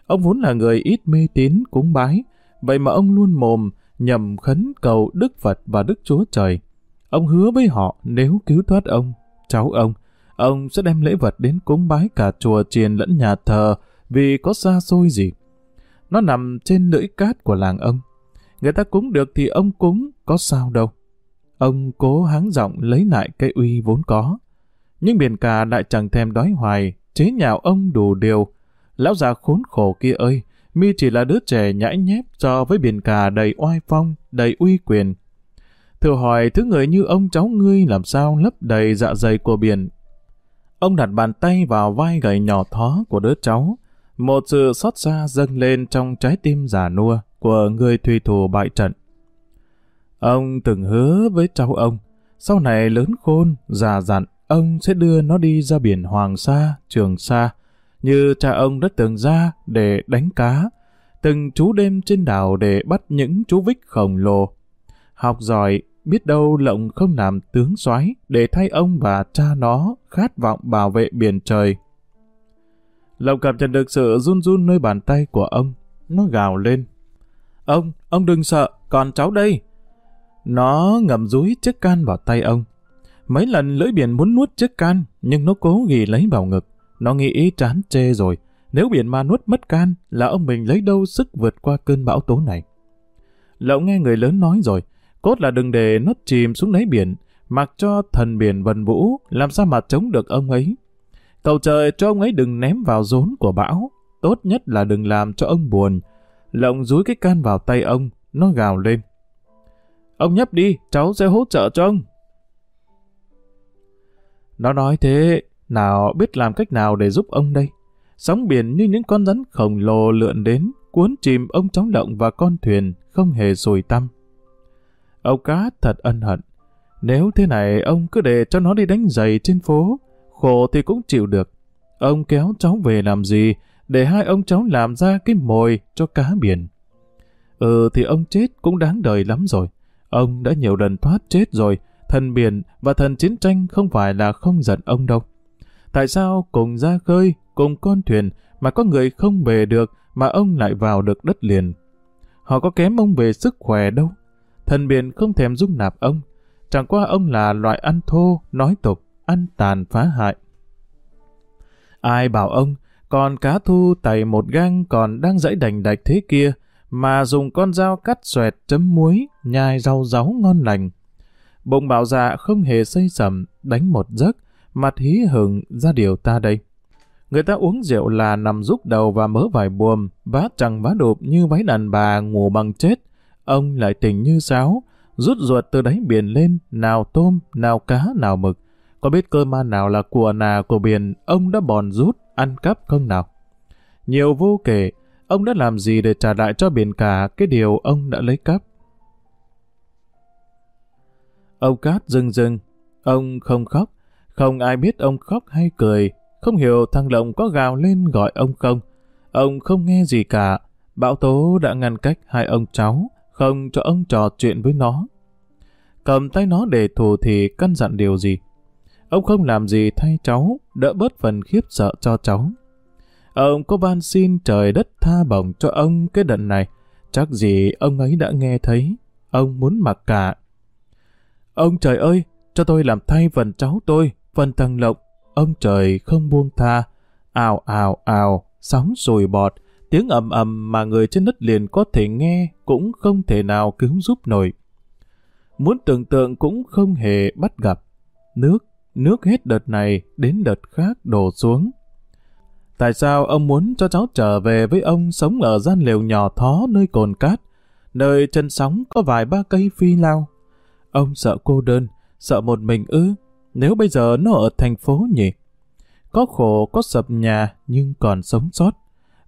Ông vốn là người ít mê tín, cúng bái, vậy mà ông luôn mồm, nhầm khấn cầu Đức Phật và Đức Chúa Trời. Ông hứa với họ nếu cứu thoát ông, cháu ông, ông sẽ đem lễ vật đến cúng bái cả chùa chiền lẫn nhà thờ vì có xa xôi gì. Nó nằm trên lưỡi cát của làng ông. Người ta cúng được thì ông cúng, có sao đâu. Ông cố háng giọng lấy lại cái uy vốn có. Nhưng biển cả lại chẳng thèm đói hoài, chế nhạo ông đủ điều. Lão già khốn khổ kia ơi, mi chỉ là đứa trẻ nhãi nhép so với biển cả đầy oai phong, đầy uy quyền. Thử hỏi thứ người như ông cháu ngươi làm sao lấp đầy dạ dày của biển. Ông đặt bàn tay vào vai gầy nhỏ thó của đứa cháu. Một sự xót xa dâng lên trong trái tim già nua của người thủy thủ bại trận. Ông từng hứa với cháu ông, sau này lớn khôn, già dặn, ông sẽ đưa nó đi ra biển Hoàng Sa, Trường Sa, như cha ông đã từng ra để đánh cá, từng trú đêm trên đảo để bắt những chú vích khổng lồ. Học giỏi, biết đâu lộng không làm tướng soái để thay ông và cha nó khát vọng bảo vệ biển trời. Lộng cảm nhận được sự run run nơi bàn tay của ông, nó gào lên. Ông, ông đừng sợ, còn cháu đây. Nó ngầm rúi chiếc can vào tay ông. Mấy lần lưỡi biển muốn nuốt chiếc can, nhưng nó cố ghi lấy vào ngực. Nó nghĩ chán chê rồi. Nếu biển ma nuốt mất can, là ông mình lấy đâu sức vượt qua cơn bão tố này. Lậu nghe người lớn nói rồi, cốt là đừng để nó chìm xuống đáy biển, mặc cho thần biển vần vũ, làm sao mà chống được ông ấy. Cầu trời cho ông ấy đừng ném vào rốn của bão, tốt nhất là đừng làm cho ông buồn. Lộng rúi cái can vào tay ông, nó gào lên. Ông nhấp đi, cháu sẽ hỗ trợ cho ông. Nó nói thế, Nào biết làm cách nào để giúp ông đây? Sóng biển như những con rắn khổng lồ lượn đến, cuốn chìm ông chóng động và con thuyền, không hề sùi tăm. Ông cá thật ân hận. Nếu thế này, ông cứ để cho nó đi đánh giày trên phố, khổ thì cũng chịu được. Ông kéo cháu về làm gì, để hai ông cháu làm ra cái mồi cho cá biển. Ừ thì ông chết cũng đáng đời lắm rồi. Ông đã nhiều lần thoát chết rồi, thần biển và thần chiến tranh không phải là không giận ông đâu. Tại sao cùng ra khơi, cùng con thuyền mà có người không về được mà ông lại vào được đất liền? Họ có kém ông về sức khỏe đâu. Thần biển không thèm dung nạp ông. Chẳng qua ông là loại ăn thô, nói tục, ăn tàn phá hại. Ai bảo ông, còn cá thu tẩy một gang còn đang dãy đành đạch thế kia, mà dùng con dao cắt xoẹt chấm muối, nhai rau ráu ngon lành. Bụng bảo dạ không hề xây sầm, đánh một giấc, mặt hí hửng ra điều ta đây. Người ta uống rượu là nằm rúc đầu và mớ vải buồm, vá chẳng vá đụp như váy đàn bà ngủ bằng chết. Ông lại tình như sáo, rút ruột từ đáy biển lên, nào tôm, nào cá, nào mực. Có biết cơ ma nào là của nà của biển, ông đã bòn rút, ăn cắp không nào? Nhiều vô kể, ông đã làm gì để trả lại cho biển cả cái điều ông đã lấy cắp? Ông Cát rưng rưng, ông không khóc, không ai biết ông khóc hay cười, không hiểu thằng Lộng có gào lên gọi ông không. Ông không nghe gì cả, bão tố đã ngăn cách hai ông cháu, không cho ông trò chuyện với nó. Cầm tay nó để thù thì căn dặn điều gì. Ông không làm gì thay cháu, đỡ bớt phần khiếp sợ cho cháu. Ông có van xin trời đất tha bổng cho ông cái đận này. Chắc gì ông ấy đã nghe thấy. Ông muốn mặc cả. Ông trời ơi, cho tôi làm thay phần cháu tôi, phần thằng Lộc. Ông trời không buông tha. Ào ào ào, sóng sùi bọt, tiếng ầm ầm mà người trên đất liền có thể nghe cũng không thể nào cứu giúp nổi. Muốn tưởng tượng cũng không hề bắt gặp. Nước, nước hết đợt này đến đợt khác đổ xuống. Tại sao ông muốn cho cháu trở về với ông sống ở gian lều nhỏ thó nơi cồn cát, nơi chân sóng có vài ba cây phi lao? Ông sợ cô đơn, sợ một mình ư, nếu bây giờ nó ở thành phố nhỉ? Có khổ, có sập nhà, nhưng còn sống sót.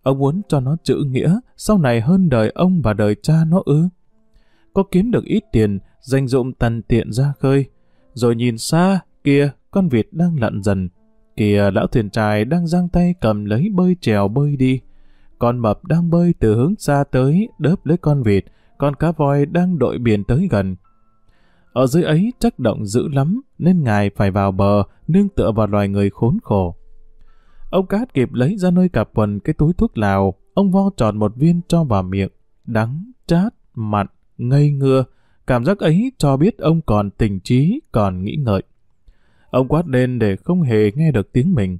Ông muốn cho nó chữ nghĩa, sau này hơn đời ông và đời cha nó ư. Có kiếm được ít tiền, dành dụng tần tiện ra khơi. Rồi nhìn xa, kia, con vịt đang lặn dần. Kìa lão thuyền trài đang giang tay cầm lấy bơi trèo bơi đi. Con mập đang bơi từ hướng xa tới, đớp lấy con vịt, con cá voi đang đội biển tới gần. Ở dưới ấy chắc động dữ lắm, nên ngài phải vào bờ, nương tựa vào loài người khốn khổ. Ông Cát kịp lấy ra nơi cặp quần cái túi thuốc lào, ông vo tròn một viên cho vào miệng, đắng, chát, mặn, ngây ngưa. Cảm giác ấy cho biết ông còn tình trí, còn nghĩ ngợi. Ông quát lên để không hề nghe được tiếng mình.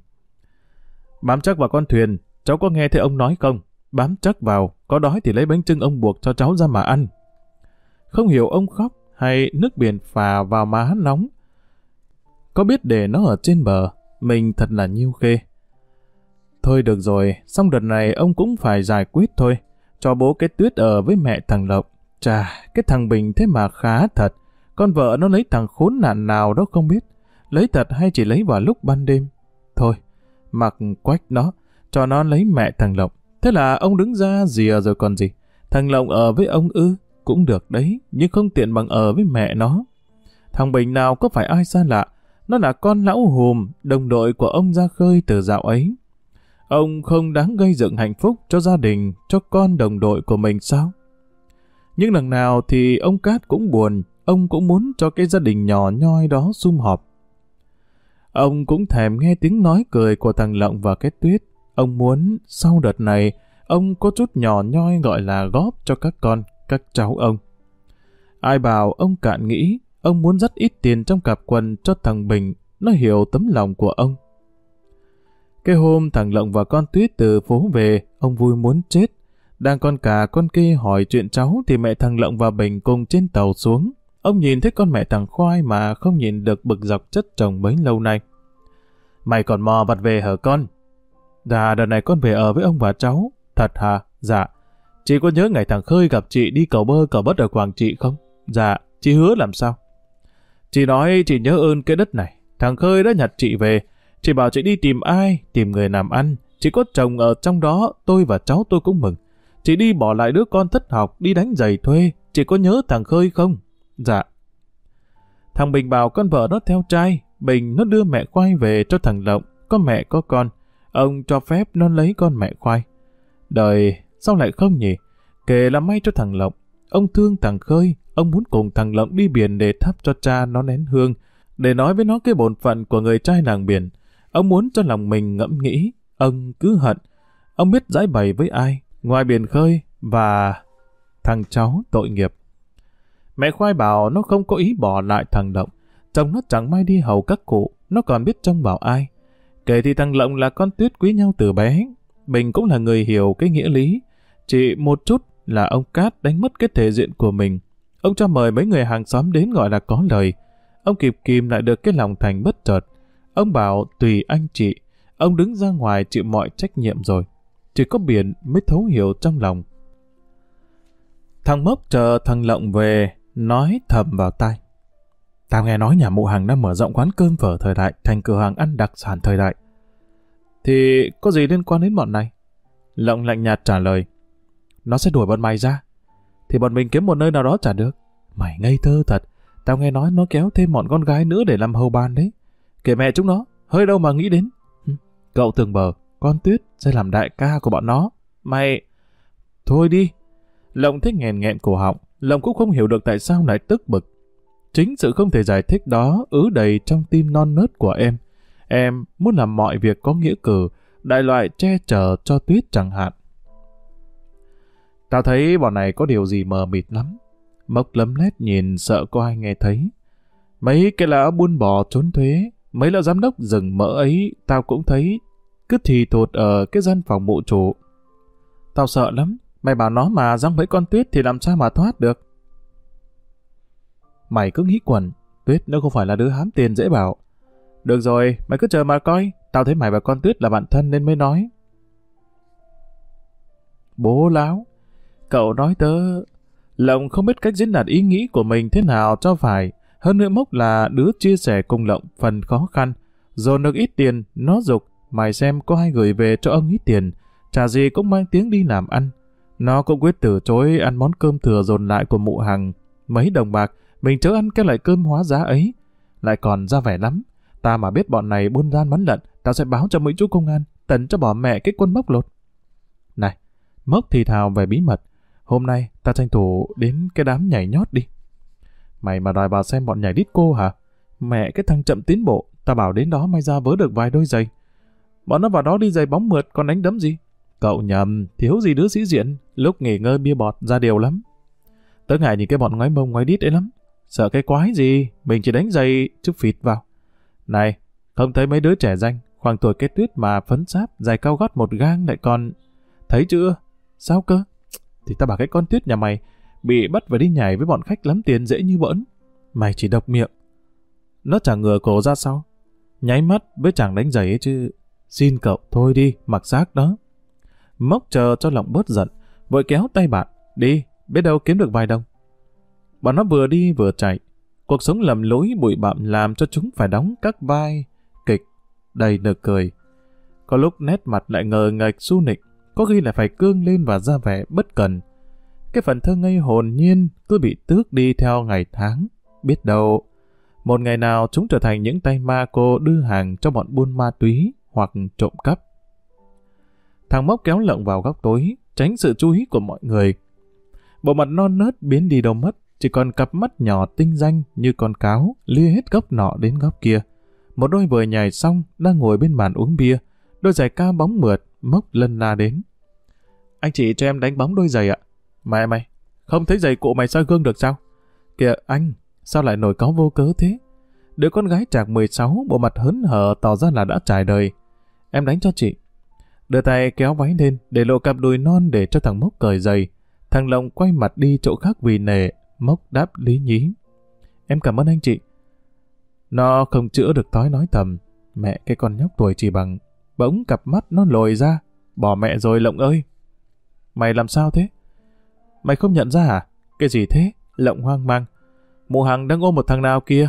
Bám chắc vào con thuyền, cháu có nghe thấy ông nói không? Bám chắc vào, có đói thì lấy bánh trưng ông buộc cho cháu ra mà ăn. Không hiểu ông khóc hay nước biển phà vào má nóng. Có biết để nó ở trên bờ, mình thật là nhiêu khê. Thôi được rồi, xong đợt này ông cũng phải giải quyết thôi. Cho bố cái tuyết ở với mẹ thằng Lộc. Chà, cái thằng Bình thế mà khá thật. Con vợ nó lấy thằng khốn nạn nào đó không biết. Lấy thật hay chỉ lấy vào lúc ban đêm? Thôi, mặc quách nó, cho nó lấy mẹ thằng Lộc. Thế là ông đứng ra rìa rồi còn gì. Thằng Lộc ở với ông ư, cũng được đấy, nhưng không tiện bằng ở với mẹ nó. Thằng Bình nào có phải ai xa lạ, nó là con lão hùm, đồng đội của ông ra khơi từ dạo ấy. Ông không đáng gây dựng hạnh phúc cho gia đình, cho con đồng đội của mình sao? Nhưng lần nào thì ông Cát cũng buồn, ông cũng muốn cho cái gia đình nhỏ nhoi đó sum họp. Ông cũng thèm nghe tiếng nói cười của thằng Lộng và cái tuyết. Ông muốn, sau đợt này, ông có chút nhỏ nhoi gọi là góp cho các con, các cháu ông. Ai bảo ông cạn nghĩ, ông muốn rất ít tiền trong cặp quần cho thằng Bình, nó hiểu tấm lòng của ông. Cái hôm thằng Lộng và con Tuyết từ phố về, ông vui muốn chết. Đang con cả con kia hỏi chuyện cháu thì mẹ thằng Lộng và Bình cùng trên tàu xuống. Ông nhìn thấy con mẹ thằng Khoai mà không nhìn được bực dọc chất chồng bấy lâu nay. Mày còn mò vặt về hả con? Dạ, đợt này con về ở với ông và cháu. Thật hả? Dạ. Chị có nhớ ngày thằng Khơi gặp chị đi cầu bơ cầu bất ở Quảng Trị không? Dạ, chị hứa làm sao? Chị nói chị nhớ ơn cái đất này. Thằng Khơi đã nhặt chị về. Chị bảo chị đi tìm ai, tìm người làm ăn. Chị có chồng ở trong đó, tôi và cháu tôi cũng mừng. Chị đi bỏ lại đứa con thất học, đi đánh giày thuê. Chị có nhớ thằng Khơi không? Dạ. Thằng Bình bảo con vợ nó theo trai. Bình nó đưa mẹ khoai về cho thằng Lộng. Có mẹ có con. Ông cho phép nó lấy con mẹ khoai. Đời, sao lại không nhỉ? Kể là may cho thằng Lộng. Ông thương thằng Khơi. Ông muốn cùng thằng Lộng đi biển để thắp cho cha nó nén hương. Để nói với nó cái bổn phận của người trai làng biển. Ông muốn cho lòng mình ngẫm nghĩ. Ông cứ hận. Ông biết giải bày với ai. Ngoài biển khơi và thằng cháu tội nghiệp. Mẹ khoai bảo nó không có ý bỏ lại thằng Động. Chồng nó chẳng may đi hầu các cụ, nó còn biết trông bảo ai. Kể thì thằng Lộng là con tuyết quý nhau từ bé. bình cũng là người hiểu cái nghĩa lý. Chỉ một chút là ông Cát đánh mất cái thể diện của mình. Ông cho mời mấy người hàng xóm đến gọi là có lời. Ông kịp kìm lại được cái lòng thành bất chợt. Ông bảo tùy anh chị. Ông đứng ra ngoài chịu mọi trách nhiệm rồi. Chỉ có biển mới thấu hiểu trong lòng. Thằng Mốc chờ thằng Lộng về, nói thầm vào tai. Tao nghe nói nhà mụ hàng đã mở rộng quán cơm phở thời đại thành cửa hàng ăn đặc sản thời đại. Thì có gì liên quan đến bọn này? Lộng lạnh nhạt trả lời. Nó sẽ đuổi bọn mày ra. Thì bọn mình kiếm một nơi nào đó trả được. Mày ngây thơ thật. Tao nghe nói nó kéo thêm bọn con gái nữa để làm hầu bàn đấy. Kể mẹ chúng nó, hơi đâu mà nghĩ đến. Cậu tường bờ, con Tuyết sẽ làm đại ca của bọn nó. Mày... Thôi đi. Lộng thích nghèn nghẹn cổ họng. Lộng cũng không hiểu được tại sao lại tức bực. Chính sự không thể giải thích đó ứ đầy trong tim non nớt của em. Em muốn làm mọi việc có nghĩa cử, đại loại che chở cho Tuyết chẳng hạn. Tao thấy bọn này có điều gì mờ mịt lắm. Mốc lấm lét nhìn sợ có ai nghe thấy. Mấy cái lão buôn bò trốn thuế, mấy lão giám đốc rừng mỡ ấy, tao cũng thấy cứ thì thột ở cái gian phòng mụ chủ. Tao sợ lắm, mày bảo nó mà răng mấy con tuyết thì làm sao mà thoát được. Mày cứ nghĩ quần, tuyết nó không phải là đứa hám tiền dễ bảo. Được rồi, mày cứ chờ mà coi, tao thấy mày và con tuyết là bạn thân nên mới nói. Bố láo, cậu nói tớ... Lộng không biết cách diễn đạt ý nghĩ của mình thế nào cho phải. Hơn nữa mốc là đứa chia sẻ cùng Lộng phần khó khăn. Dồn được ít tiền, nó dục Mày xem có ai gửi về cho ông ít tiền, chả gì cũng mang tiếng đi làm ăn. Nó cũng quyết từ chối ăn món cơm thừa dồn lại của mụ hằng. Mấy đồng bạc, mình chớ ăn cái loại cơm hóa giá ấy. Lại còn ra vẻ lắm. Ta mà biết bọn này buôn gian bắn lận, tao sẽ báo cho mấy chú công an, tần cho bỏ mẹ cái quân mốc lột. Này, mốc thì thào về bí mật. Hôm nay, ta tranh thủ đến cái đám nhảy nhót đi. Mày mà đòi vào xem bọn nhảy đít cô hả? Mẹ cái thằng chậm tiến bộ, ta bảo đến đó may ra vớ được vài đôi giày. Bọn nó vào đó đi giày bóng mượt còn đánh đấm gì? Cậu nhầm, thiếu gì đứa sĩ diện, lúc nghỉ ngơi bia bọt ra điều lắm. Tớ ngại nhìn cái bọn ngoái mông ngoái đít ấy lắm. Sợ cái quái gì, mình chỉ đánh giày chút phịt vào. Này, không thấy mấy đứa trẻ danh, khoảng tuổi kết tuyết mà phấn sáp, giày cao gót một gang lại còn... Thấy chưa? Sao cơ? Thì ta bảo cái con tuyết nhà mày bị bắt và đi nhảy với bọn khách lắm tiền dễ như bỡn. Mày chỉ độc miệng. Nó chẳng ngừa cổ ra sau. Nháy mắt với chàng đánh giày ấy chứ Xin cậu thôi đi, mặc xác đó. Mốc chờ cho lòng bớt giận, vội kéo tay bạn. Đi, biết đâu kiếm được vài đồng. Bọn nó vừa đi vừa chạy. Cuộc sống lầm lối bụi bặm làm cho chúng phải đóng các vai, kịch, đầy nực cười. Có lúc nét mặt lại ngờ ngạch su nịch, có khi lại phải cương lên và ra vẻ bất cần. Cái phần thơ ngây hồn nhiên cứ bị tước đi theo ngày tháng. Biết đâu, một ngày nào chúng trở thành những tay ma cô đưa hàng cho bọn buôn ma túy hoặc trộm cắp. Thằng Mốc kéo lộng vào góc tối, tránh sự chú ý của mọi người. Bộ mặt non nớt biến đi đâu mất, chỉ còn cặp mắt nhỏ tinh danh như con cáo, lia hết góc nọ đến góc kia. Một đôi vừa nhảy xong, đang ngồi bên bàn uống bia, đôi giày ca bóng mượt, Mốc lân la đến. Anh chị cho em đánh bóng đôi giày ạ. Mày mày, không thấy giày cụ mày soi gương được sao? Kìa anh, sao lại nổi cáo vô cớ thế? Đứa con gái trạc 16, bộ mặt hớn hở tỏ ra là đã trải đời. Em đánh cho chị. Đưa tay kéo váy lên, để lộ cặp đùi non để cho thằng Mốc cởi giày. Thằng Lộng quay mặt đi chỗ khác vì nề, Mốc đáp lý nhí. Em cảm ơn anh chị. Nó không chữa được thói nói thầm. Mẹ cái con nhóc tuổi chỉ bằng. Bỗng cặp mắt nó lồi ra. Bỏ mẹ rồi Lộng ơi. Mày làm sao thế? Mày không nhận ra à? Cái gì thế? Lộng hoang mang. Mụ Hằng đang ôm một thằng nào kia.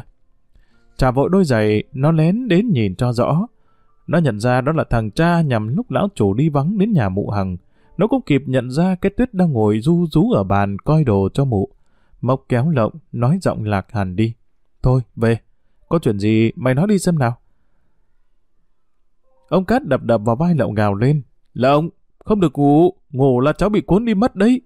Trả vội đôi giày, nó lén đến nhìn cho rõ. Nó nhận ra đó là thằng cha nhằm lúc lão chủ đi vắng đến nhà mụ hằng. Nó cũng kịp nhận ra cái tuyết đang ngồi du rú ở bàn coi đồ cho mụ. Mộc kéo lộng, nói giọng lạc hẳn đi. Thôi, về. Có chuyện gì, mày nói đi xem nào. Ông Cát đập đập vào vai lộng gào lên. Lộng, không được ngủ, ngủ là cháu bị cuốn đi mất đấy.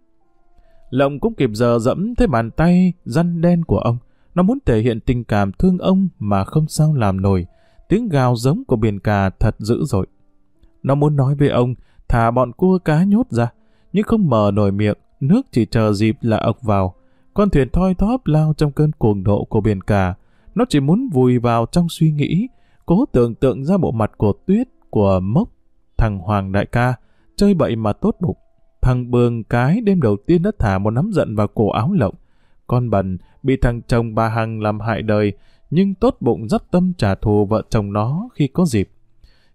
Lộng cũng kịp giờ dẫm thấy bàn tay răn đen của ông. Nó muốn thể hiện tình cảm thương ông mà không sao làm nổi. Tiếng gào giống của biển cà thật dữ dội. Nó muốn nói với ông, thả bọn cua cá nhốt ra, nhưng không mở nổi miệng, nước chỉ chờ dịp là ọc vào. Con thuyền thoi thóp lao trong cơn cuồng độ của biển cà. Nó chỉ muốn vùi vào trong suy nghĩ, cố tưởng tượng ra bộ mặt của tuyết, của mốc, thằng Hoàng đại ca, chơi bậy mà tốt bụng. Thằng Bường cái đêm đầu tiên đã thả một nắm giận vào cổ áo lộng. Con bần bị thằng chồng bà Hằng làm hại đời, nhưng tốt bụng dắt tâm trả thù vợ chồng nó khi có dịp.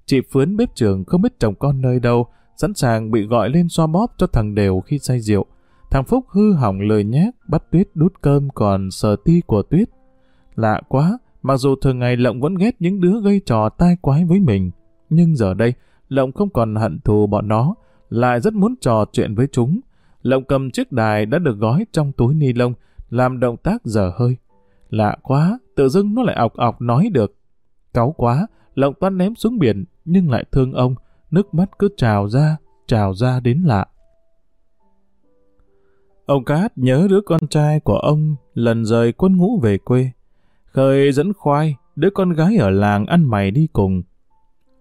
Chị Phướn bếp trường không biết chồng con nơi đâu, sẵn sàng bị gọi lên xoa bóp cho thằng Đều khi say rượu. Thằng Phúc hư hỏng lời nhát, bắt Tuyết đút cơm còn sờ ti của Tuyết. Lạ quá, mặc dù thường ngày Lộng vẫn ghét những đứa gây trò tai quái với mình, nhưng giờ đây, Lộng không còn hận thù bọn nó, lại rất muốn trò chuyện với chúng. Lộng cầm chiếc đài đã được gói trong túi ni lông, làm động tác dở hơi. Lạ quá, tự dưng nó lại ọc ọc nói được. Cáu quá, Lộng toan ném xuống biển, nhưng lại thương ông, nước mắt cứ trào ra, trào ra đến lạ. Ông Cát nhớ đứa con trai của ông lần rời quân ngũ về quê. Khơi dẫn khoai, đứa con gái ở làng ăn mày đi cùng.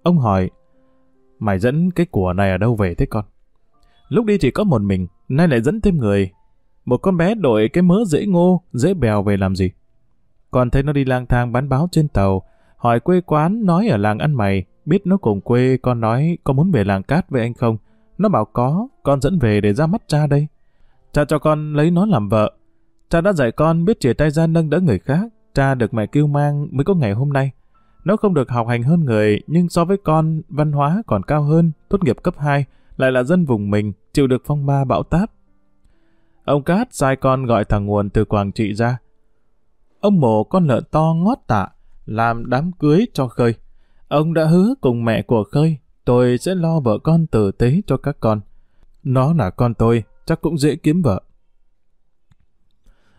Ông hỏi, mày dẫn cái của này ở đâu về thế con? Lúc đi chỉ có một mình, nay lại dẫn thêm người. Một con bé đội cái mớ dễ ngô, dễ bèo về làm gì? Còn thấy nó đi lang thang bán báo trên tàu, hỏi quê quán nói ở làng ăn mày, biết nó cùng quê con nói có muốn về làng cát với anh không? Nó bảo có, con dẫn về để ra mắt cha đây. Cha cho con lấy nó làm vợ. Cha đã dạy con biết chìa tay ra nâng đỡ người khác. Cha được mẹ kêu mang mới có ngày hôm nay. Nó không được học hành hơn người, nhưng so với con, văn hóa còn cao hơn, tốt nghiệp cấp 2, lại là dân vùng mình, chịu được phong ba bão táp. Ông Cát sai con gọi thằng Nguồn từ Quảng Trị ra. Ông mổ con lợn to ngót tạ, làm đám cưới cho Khơi. Ông đã hứa cùng mẹ của Khơi, tôi sẽ lo vợ con tử tế cho các con. Nó là con tôi, chắc cũng dễ kiếm vợ.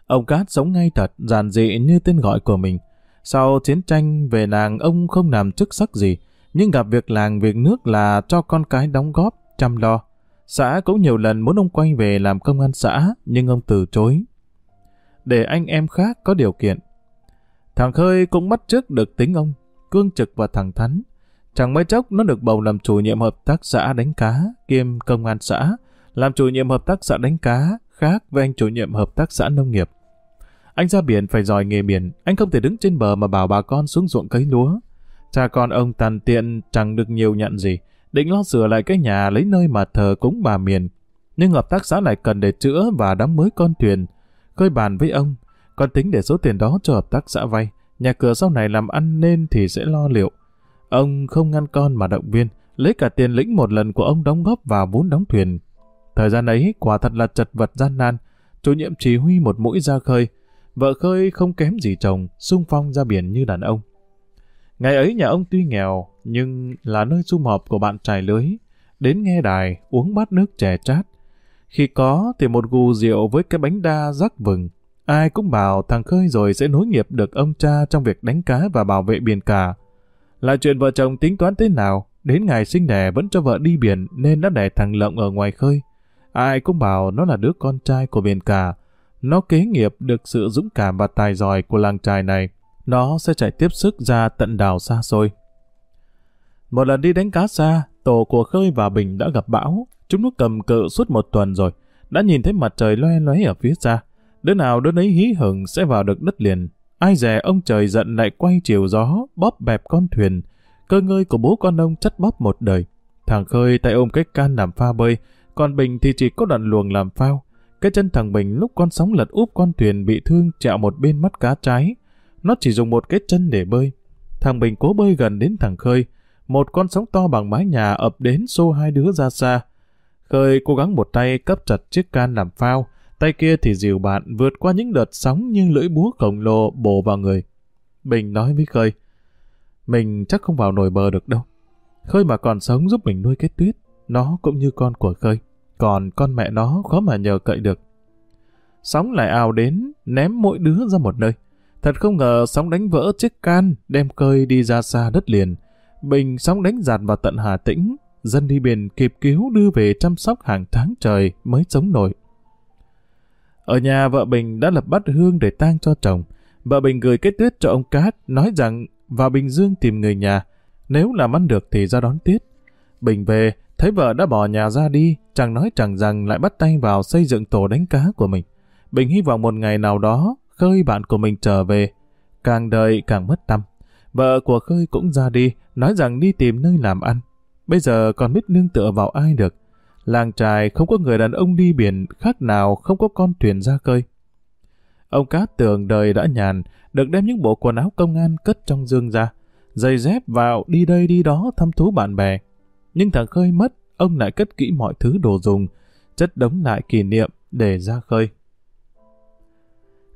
Ông Cát sống ngay thật, giản dị như tên gọi của mình. Sau chiến tranh về làng ông không làm chức sắc gì, nhưng gặp việc làng việc nước là cho con cái đóng góp, chăm lo. Xã cũng nhiều lần muốn ông quay về làm công an xã, nhưng ông từ chối. Để anh em khác có điều kiện. Thằng Khơi cũng bắt trước được tính ông, cương trực và thẳng thắn. Chẳng mấy chốc nó được bầu làm chủ nhiệm hợp tác xã đánh cá, kiêm công an xã, làm chủ nhiệm hợp tác xã đánh cá, khác với anh chủ nhiệm hợp tác xã nông nghiệp. Anh ra biển phải giỏi nghề biển, anh không thể đứng trên bờ mà bảo bà con xuống ruộng cấy lúa. Cha con ông tàn tiện chẳng được nhiều nhận gì, định lo sửa lại cái nhà lấy nơi mà thờ cúng bà miền. Nhưng hợp tác xã lại cần để chữa và đóng mới con thuyền. Khơi bàn với ông, con tính để số tiền đó cho hợp tác xã vay. Nhà cửa sau này làm ăn nên thì sẽ lo liệu. Ông không ngăn con mà động viên, lấy cả tiền lĩnh một lần của ông đóng góp vào vốn đóng thuyền. Thời gian ấy quả thật là chật vật gian nan. Chủ nhiệm chỉ huy một mũi ra khơi. Vợ khơi không kém gì chồng, sung phong ra biển như đàn ông. Ngày ấy nhà ông tuy nghèo, nhưng là nơi sum họp của bạn trải lưới. Đến nghe đài, uống bát nước chè chát. Khi có thì một gù rượu với cái bánh đa rắc vừng. Ai cũng bảo thằng Khơi rồi sẽ nối nghiệp được ông cha trong việc đánh cá và bảo vệ biển cả. là chuyện vợ chồng tính toán thế nào, đến ngày sinh đẻ vẫn cho vợ đi biển nên đã đẻ thằng Lộng ở ngoài khơi. Ai cũng bảo nó là đứa con trai của biển cả. Nó kế nghiệp được sự dũng cảm và tài giỏi của làng trài này. Nó sẽ chạy tiếp sức ra tận đảo xa xôi. Một lần đi đánh cá xa, tổ của Khơi và Bình đã gặp bão. Chúng nó cầm cự suốt một tuần rồi. Đã nhìn thấy mặt trời loe loé ở phía xa. Đứa nào đứa nấy hí hửng sẽ vào được đất liền. Ai dè ông trời giận lại quay chiều gió, bóp bẹp con thuyền. Cơ ngơi của bố con ông chất bóp một đời. Thằng Khơi tay ôm cái can làm pha bơi, còn Bình thì chỉ có đoạn luồng làm phao. Cái chân thằng Bình lúc con sóng lật úp con thuyền bị thương chạo một bên mắt cá trái. Nó chỉ dùng một cái chân để bơi. Thằng Bình cố bơi gần đến thằng Khơi. Một con sóng to bằng mái nhà ập đến xô hai đứa ra xa. Khơi cố gắng một tay cấp chặt chiếc can làm phao, tay kia thì dìu bạn vượt qua những đợt sóng như lưỡi búa khổng lồ bổ vào người. Bình nói với Khơi, mình chắc không vào nổi bờ được đâu. Khơi mà còn sống giúp mình nuôi cái tuyết, nó cũng như con của Khơi. Còn con mẹ nó khó mà nhờ cậy được. Sóng lại ào đến, ném mỗi đứa ra một nơi. Thật không ngờ sóng đánh vỡ chiếc can, đem cơi đi ra xa đất liền. Bình sóng đánh giạt vào tận Hà Tĩnh, dân đi biển kịp cứu đưa về chăm sóc hàng tháng trời mới sống nổi. Ở nhà vợ Bình đã lập bát hương để tang cho chồng. Vợ Bình gửi kết tuyết cho ông Cát, nói rằng vào Bình Dương tìm người nhà, nếu làm ăn được thì ra đón tiết. Bình về, thấy vợ đã bỏ nhà ra đi, chẳng nói chẳng rằng lại bắt tay vào xây dựng tổ đánh cá của mình. Bình hy vọng một ngày nào đó, Khơi bạn của mình trở về. Càng đợi càng mất tâm. Vợ của Khơi cũng ra đi, nói rằng đi tìm nơi làm ăn. Bây giờ còn biết nương tựa vào ai được. Làng trài không có người đàn ông đi biển khác nào không có con thuyền ra khơi. Ông cá tưởng đời đã nhàn, được đem những bộ quần áo công an cất trong dương ra, giày dép vào đi đây đi đó thăm thú bạn bè. Nhưng thằng Khơi mất, ông lại cất kỹ mọi thứ đồ dùng, chất đống lại kỷ niệm để ra khơi.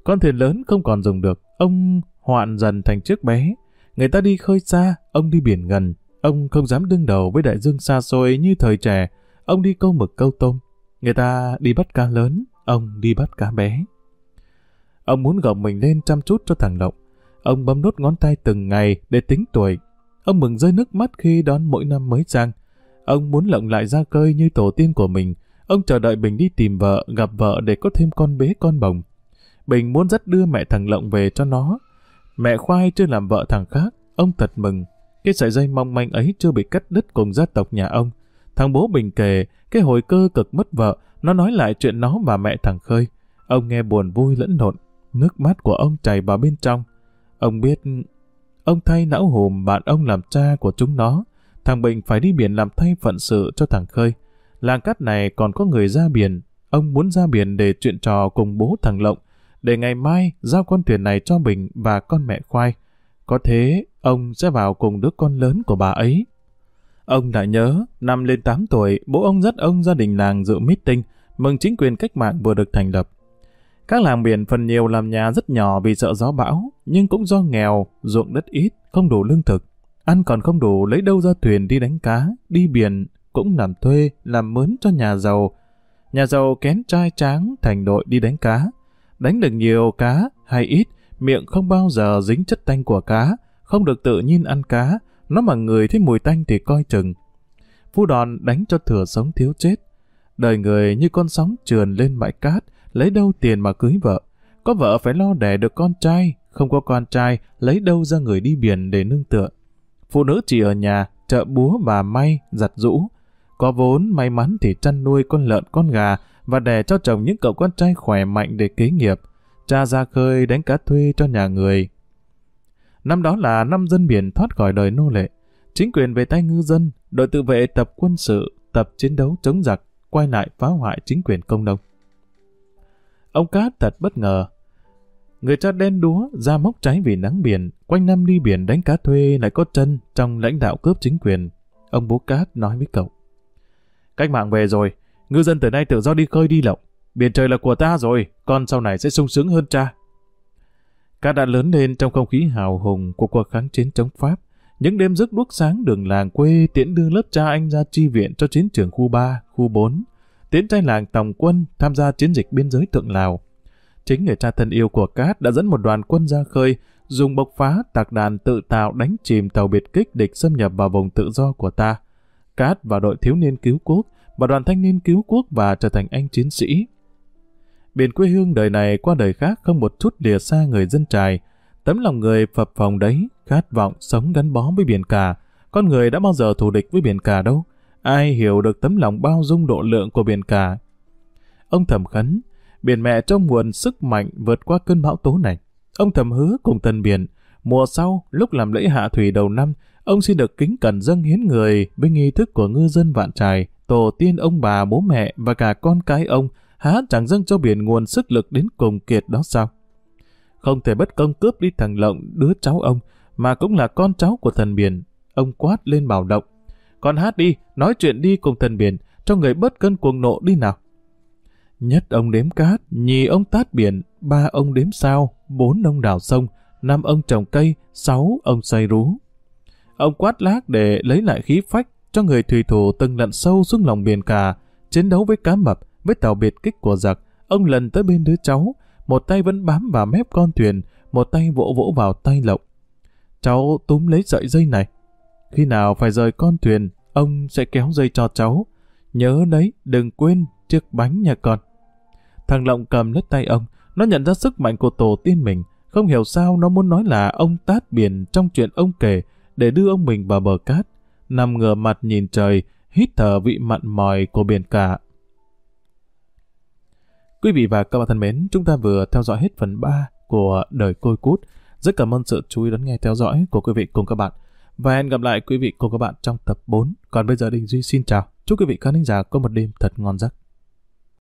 Con thuyền lớn không còn dùng được, ông hoạn dần thành chiếc bé. Người ta đi khơi xa, ông đi biển gần. Ông không dám đương đầu với đại dương xa xôi như thời trẻ. Ông đi câu mực câu tôm. Người ta đi bắt cá lớn, ông đi bắt cá bé. Ông muốn gồng mình lên chăm chút cho thằng Lộng. Ông bấm nốt ngón tay từng ngày để tính tuổi. Ông mừng rơi nước mắt khi đón mỗi năm mới sang. Ông muốn Lộng lại ra cơi như tổ tiên của mình. Ông chờ đợi Bình đi tìm vợ, gặp vợ để có thêm con bế con bồng. Bình muốn dắt đưa mẹ thằng Lộng về cho nó. Mẹ khoai chưa làm vợ thằng khác, ông thật mừng. Cái sợi dây mong manh ấy chưa bị cắt đứt cùng gia tộc nhà ông. Thằng bố Bình kể, cái hồi cơ cực mất vợ, nó nói lại chuyện nó và mẹ thằng Khơi. Ông nghe buồn vui lẫn lộn, nước mắt của ông chảy vào bên trong. Ông biết, ông thay não hùm bạn ông làm cha của chúng nó. Thằng Bình phải đi biển làm thay phận sự cho thằng Khơi. Làng cát này còn có người ra biển. Ông muốn ra biển để chuyện trò cùng bố thằng Lộng, để ngày mai giao con thuyền này cho Bình và con mẹ khoai. Có thế, ông sẽ vào cùng đứa con lớn của bà ấy. Ông đã nhớ, năm lên 8 tuổi, bố ông dắt ông gia đình làng dự meeting, mừng chính quyền cách mạng vừa được thành lập. Các làng biển phần nhiều làm nhà rất nhỏ vì sợ gió bão, nhưng cũng do nghèo, ruộng đất ít, không đủ lương thực. Ăn còn không đủ lấy đâu ra thuyền đi đánh cá, đi biển, cũng làm thuê, làm mướn cho nhà giàu. Nhà giàu kén trai tráng thành đội đi đánh cá. Đánh được nhiều cá hay ít, miệng không bao giờ dính chất tanh của cá, không được tự nhiên ăn cá, nó mà người thấy mùi tanh thì coi chừng. Phu đòn đánh cho thừa sống thiếu chết. Đời người như con sóng trườn lên bãi cát, lấy đâu tiền mà cưới vợ. Có vợ phải lo đẻ được con trai, không có con trai, lấy đâu ra người đi biển để nương tựa. Phụ nữ chỉ ở nhà, chợ búa và may, giặt rũ. Có vốn, may mắn thì chăn nuôi con lợn, con gà và đẻ cho chồng những cậu con trai khỏe mạnh để kế nghiệp. Cha ra khơi đánh cá thuê cho nhà người. Năm đó là năm dân biển thoát khỏi đời nô lệ. Chính quyền về tay ngư dân, đội tự vệ tập quân sự, tập chiến đấu chống giặc, quay lại phá hoại chính quyền công nông. Ông Cát thật bất ngờ. Người cha đen đúa, ra móc cháy vì nắng biển, quanh năm đi biển đánh cá thuê lại có chân trong lãnh đạo cướp chính quyền. Ông bố Cát nói với cậu. Cách mạng về rồi, ngư dân từ nay tự do đi khơi đi lộng. Biển trời là của ta rồi, con sau này sẽ sung sướng hơn cha. Cát đã lớn lên trong không khí hào hùng của cuộc kháng chiến chống Pháp. Những đêm giấc đuốc sáng đường làng quê tiễn đưa lớp cha anh ra chi viện cho chiến trường khu 3, khu 4. Tiễn trai làng tòng quân tham gia chiến dịch biên giới thượng Lào. Chính người cha thân yêu của Cát đã dẫn một đoàn quân ra khơi, dùng bộc phá tạc đàn tự tạo đánh chìm tàu biệt kích địch xâm nhập vào vùng tự do của ta. Cát và đội thiếu niên cứu quốc và đoàn thanh niên cứu quốc và trở thành anh chiến sĩ. Biển quê hương đời này qua đời khác không một chút lìa xa người dân trài. Tấm lòng người phập phòng đấy, khát vọng sống gắn bó với biển cả. Con người đã bao giờ thù địch với biển cả đâu. Ai hiểu được tấm lòng bao dung độ lượng của biển cả. Ông thầm khấn, biển mẹ trong nguồn sức mạnh vượt qua cơn bão tố này. Ông thầm hứa cùng thần biển, mùa sau, lúc làm lễ hạ thủy đầu năm, ông xin được kính cẩn dâng hiến người với nghi thức của ngư dân vạn trài, tổ tiên ông bà, bố mẹ và cả con cái ông, há chẳng dâng cho biển nguồn sức lực đến cùng kiệt đó sao? Không thể bất công cướp đi thằng Lộng, đứa cháu ông, mà cũng là con cháu của thần biển. Ông quát lên bảo động. Con hát đi, nói chuyện đi cùng thần biển, cho người bớt cơn cuồng nộ đi nào. Nhất ông đếm cát, nhì ông tát biển, ba ông đếm sao, bốn ông đào sông, năm ông trồng cây, sáu ông xây rú. Ông quát lác để lấy lại khí phách cho người thủy thủ từng lặn sâu xuống lòng biển cả, chiến đấu với cá mập, với tàu biệt kích của giặc. Ông lần tới bên đứa cháu, một tay vẫn bám vào mép con thuyền, một tay vỗ vỗ vào tay lộng. Cháu túm lấy sợi dây này. Khi nào phải rời con thuyền, ông sẽ kéo dây cho cháu. Nhớ đấy, đừng quên chiếc bánh nhà con. Thằng Lộng cầm lấy tay ông, nó nhận ra sức mạnh của tổ tiên mình. Không hiểu sao nó muốn nói là ông tát biển trong chuyện ông kể để đưa ông mình vào bờ cát. Nằm ngửa mặt nhìn trời, hít thở vị mặn mòi của biển cả. Quý vị và các bạn thân mến, chúng ta vừa theo dõi hết phần 3 của Đời Côi Cút. Rất cảm ơn sự chú ý đón nghe theo dõi của quý vị cùng các bạn. Và hẹn gặp lại quý vị cùng các bạn trong tập 4. Còn bây giờ Đình Duy xin chào. Chúc quý vị khán giả có một đêm thật ngon giấc.